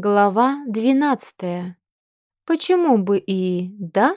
Глава двенадцатая. Почему бы и да?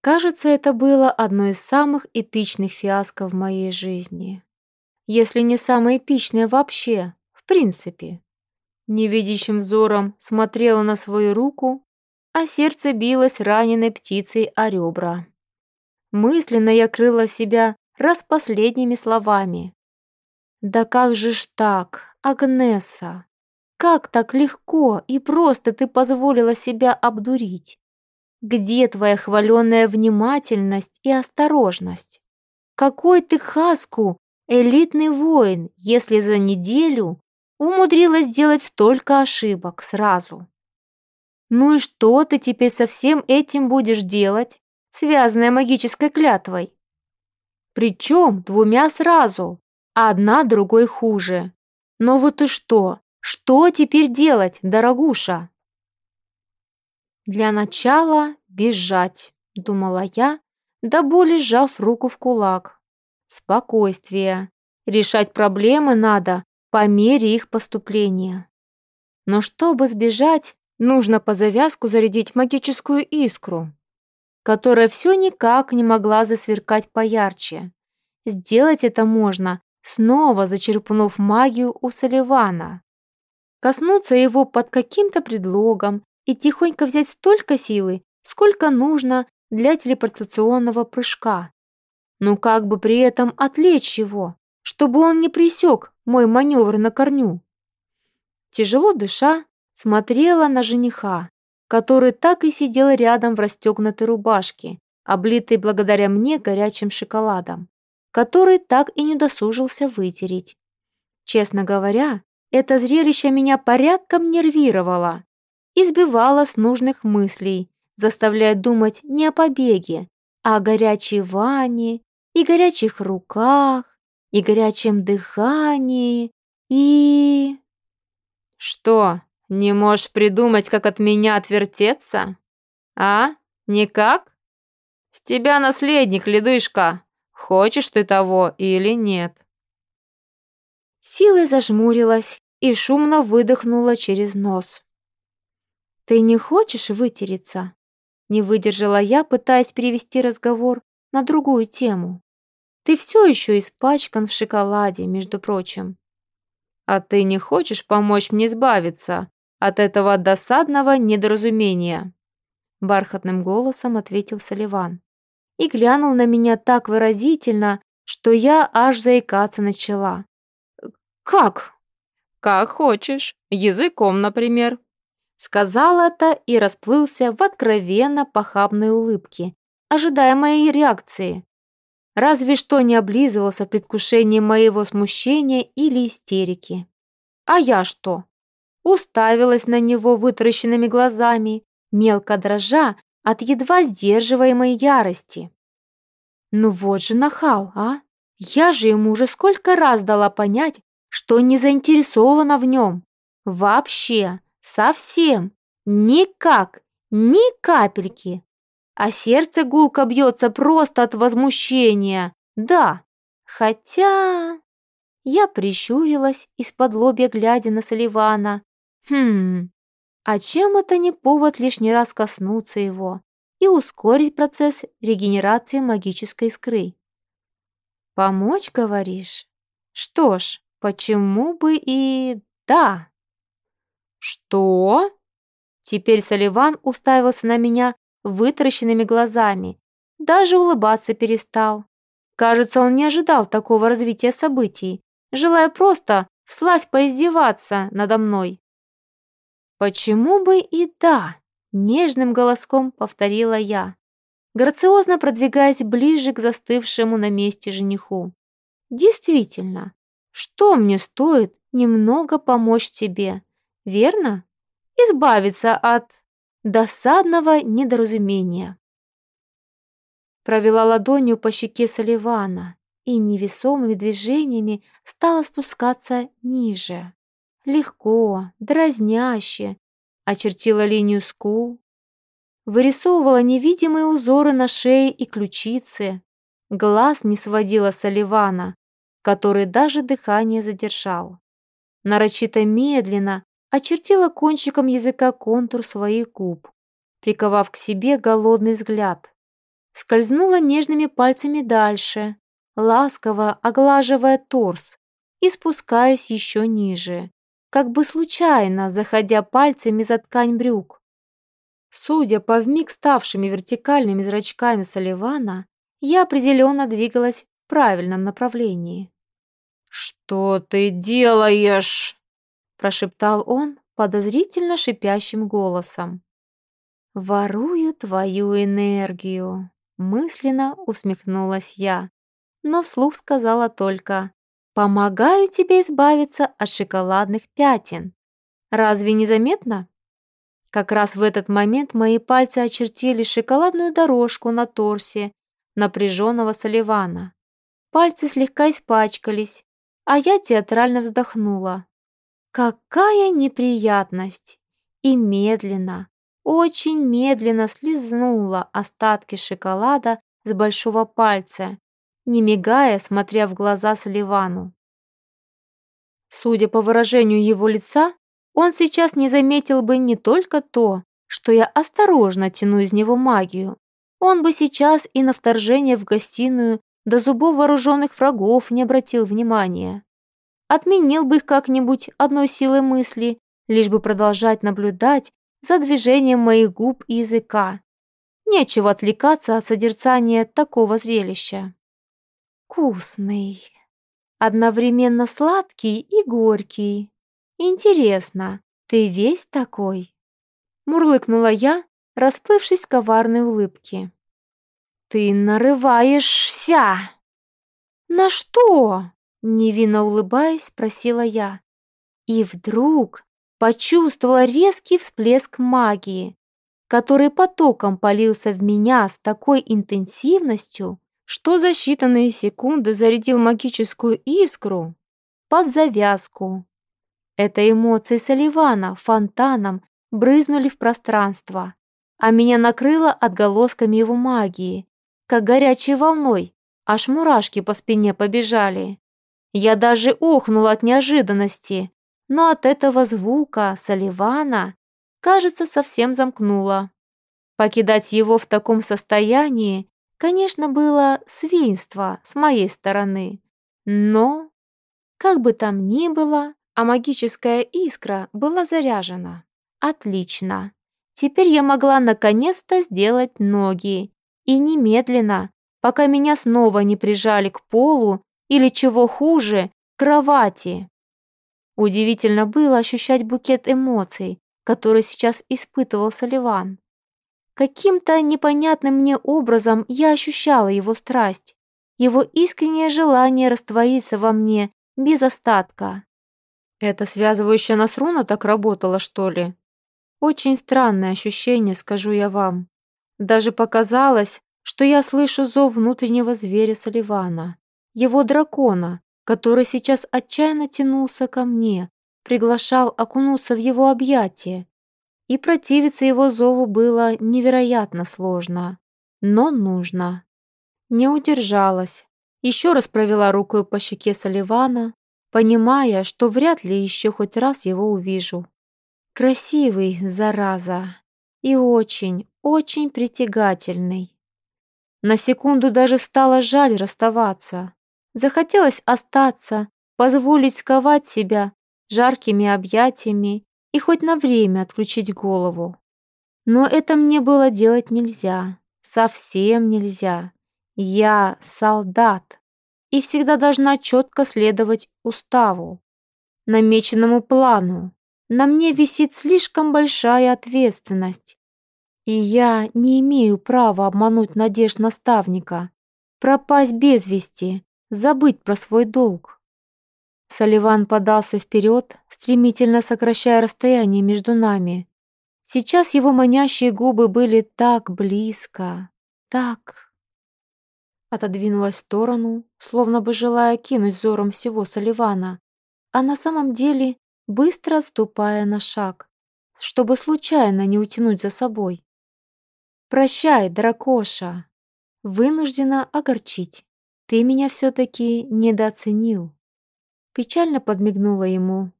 Кажется, это было одно из самых эпичных фиаско в моей жизни. Если не самое эпичное вообще, в принципе. Невидящим взором смотрела на свою руку, а сердце билось раненой птицей о ребра. Мысленно я крыла себя раз последними словами. «Да как же ж так, Агнеса? Как так легко и просто ты позволила себя обдурить? Где твоя хваленная внимательность и осторожность? Какой ты хаску, элитный воин, если за неделю умудрилась сделать столько ошибок сразу? Ну и что ты теперь со всем этим будешь делать, связанная магической клятвой? Причем двумя сразу, а одна другой хуже. Но вот и что? Что теперь делать, дорогуша? Для начала бежать, думала я, до боли сжав руку в кулак. Спокойствие. Решать проблемы надо по мере их поступления. Но чтобы сбежать, нужно по завязку зарядить магическую искру, которая все никак не могла засверкать поярче. Сделать это можно, снова зачерпнув магию у Соливана коснуться его под каким-то предлогом и тихонько взять столько силы, сколько нужно для телепортационного прыжка. Но как бы при этом отвлечь его, чтобы он не пресек мой маневр на корню. Тяжело дыша, смотрела на жениха, который так и сидел рядом в расстегнутой рубашке, облитой благодаря мне горячим шоколадом, который так и не досужился вытереть. Честно говоря, это зрелище меня порядком нервировало и сбивало с нужных мыслей, заставляя думать не о побеге, а о горячей ванне и горячих руках, и горячем дыхании, и... Что, не можешь придумать, как от меня отвертеться? А? Никак? С тебя наследник, ледышка. Хочешь ты того или нет? Силой зажмурилась и шумно выдохнула через нос. «Ты не хочешь вытереться?» Не выдержала я, пытаясь перевести разговор на другую тему. «Ты все еще испачкан в шоколаде, между прочим». «А ты не хочешь помочь мне избавиться от этого досадного недоразумения?» Бархатным голосом ответил Соливан. И глянул на меня так выразительно, что я аж заикаться начала. «Как?» «Как хочешь. Языком, например». Сказал это и расплылся в откровенно похабной улыбке, ожидая моей реакции. Разве что не облизывался в предвкушении моего смущения или истерики. А я что? Уставилась на него вытаращенными глазами, мелко дрожа от едва сдерживаемой ярости. Ну вот же нахал, а? Я же ему уже сколько раз дала понять, что не заинтересована в нем. Вообще, совсем, никак, ни капельки. А сердце гулко бьется просто от возмущения. Да, хотя... Я прищурилась из-под лобья, глядя на Соливана. Хм, а чем это не повод лишний раз коснуться его и ускорить процесс регенерации магической искры? Помочь, говоришь? Что ж, Почему бы и да? Что? Теперь Соливан уставился на меня вытаращенными глазами. Даже улыбаться перестал. Кажется, он не ожидал такого развития событий, желая просто вслась поиздеваться надо мной. «Почему бы и да?» — нежным голоском повторила я, грациозно продвигаясь ближе к застывшему на месте жениху. «Действительно, что мне стоит немного помочь тебе, верно? Избавиться от досадного недоразумения. Провела ладонью по щеке Соливана и невесомыми движениями стала спускаться ниже. Легко, дразняще, очертила линию скул, вырисовывала невидимые узоры на шее и ключице, глаз не сводила с Оливана, который даже дыхание задержал. Нарочито медленно, очертила кончиком языка контур своих губ, приковав к себе голодный взгляд. Скользнула нежными пальцами дальше, ласково оглаживая торс и спускаясь еще ниже, как бы случайно заходя пальцами за ткань брюк. Судя по вмиг ставшими вертикальными зрачками Соливана, я определенно двигалась в правильном направлении. «Что ты делаешь?» – прошептал он подозрительно шипящим голосом. «Ворую твою энергию», – мысленно усмехнулась я, но вслух сказала только «Помогаю тебе избавиться от шоколадных пятен. Разве не заметно?» Как раз в этот момент мои пальцы очертили шоколадную дорожку на торсе напряженного Соливана. Пальцы слегка испачкались, а я театрально вздохнула. Какая неприятность! И медленно, очень медленно слизнула остатки шоколада с большого пальца, не мигая, смотря в глаза Соливану. Судя по выражению его лица, он сейчас не заметил бы не только то, что я осторожно тяну из него магию, он бы сейчас и на вторжение в гостиную до зубов вооруженных врагов не обратил внимания. Отменил бы их как-нибудь одной силой мысли, лишь бы продолжать наблюдать за движением моих губ и языка. Нечего отвлекаться от созерцания такого зрелища вкусный. Одновременно сладкий и горький. Интересно, ты весь такой?» Мурлыкнула я, расплывшись в коварной улыбке. «Ты нарываешься!» «На что?» Невинно улыбаясь, спросила я. И вдруг почувствовала резкий всплеск магии, который потоком полился в меня с такой интенсивностью, что за считанные секунды зарядил магическую искру под завязку. Это эмоции Соливана фонтаном брызнули в пространство, а меня накрыло отголосками его магии, как горячей волной, аж мурашки по спине побежали. Я даже охнула от неожиданности, но от этого звука Соливана, кажется, совсем замкнула. Покидать его в таком состоянии Конечно, было свинство с моей стороны, но, как бы там ни было, а магическая искра была заряжена. Отлично. Теперь я могла наконец-то сделать ноги. И немедленно, пока меня снова не прижали к полу или, чего хуже, к кровати. Удивительно было ощущать букет эмоций, который сейчас испытывал Соливан. Каким-то непонятным мне образом я ощущала его страсть, его искреннее желание раствориться во мне без остатка. Это связывающая нас руна так работала, что ли? Очень странное ощущение, скажу я вам. Даже показалось, что я слышу зов внутреннего зверя Соливана, его дракона, который сейчас отчаянно тянулся ко мне, приглашал окунуться в его объятия, и противиться его зову было невероятно сложно, но нужно. Не удержалась, еще раз провела рукой по щеке Соливана, понимая, что вряд ли еще хоть раз его увижу. Красивый, зараза, и очень, очень притягательный. На секунду даже стало жаль расставаться. Захотелось остаться, позволить сковать себя жаркими объятиями и хоть на время отключить голову. Но это мне было делать нельзя, совсем нельзя. Я солдат и всегда должна четко следовать уставу, намеченному плану. На мне висит слишком большая ответственность, и я не имею права обмануть надежд наставника, пропасть без вести, забыть про свой долг. Соливан подался вперед, стремительно сокращая расстояние между нами. Сейчас его манящие губы были так близко, так... Отодвинулась в сторону, словно бы желая кинуть взором всего Соливана, а на самом деле быстро отступая на шаг, чтобы случайно не утянуть за собой. «Прощай, дракоша! Вынуждена огорчить. Ты меня все-таки недооценил». Печально подмигнула ему.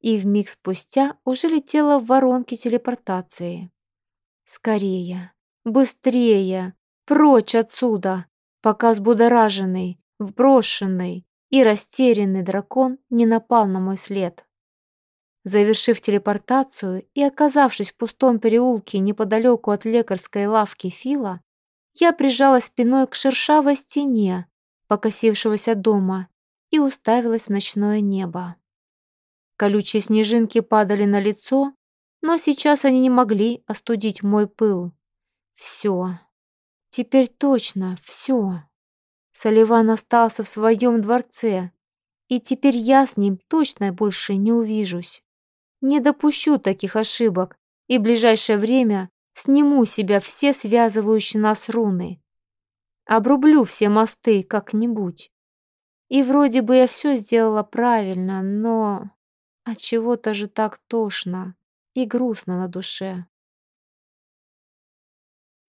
и вмиг спустя уже летела в воронке телепортации. Скорее, быстрее, прочь отсюда, пока взбудораженный, вброшенный и растерянный дракон не напал на мой след. Завершив телепортацию и оказавшись в пустом переулке неподалеку от лекарской лавки Фила, я прижала спиной к шершавой стене покосившегося дома и уставилась в ночное небо. Колючие снежинки падали на лицо, но сейчас они не могли остудить мой пыл. Все. Теперь точно все. Соливан остался в своем дворце, и теперь я с ним точно больше не увижусь. Не допущу таких ошибок и в ближайшее время сниму себя все связывающие нас руны. Обрублю все мосты как-нибудь. И вроде бы я все сделала правильно, но от чего-то же так тошно и грустно на душе.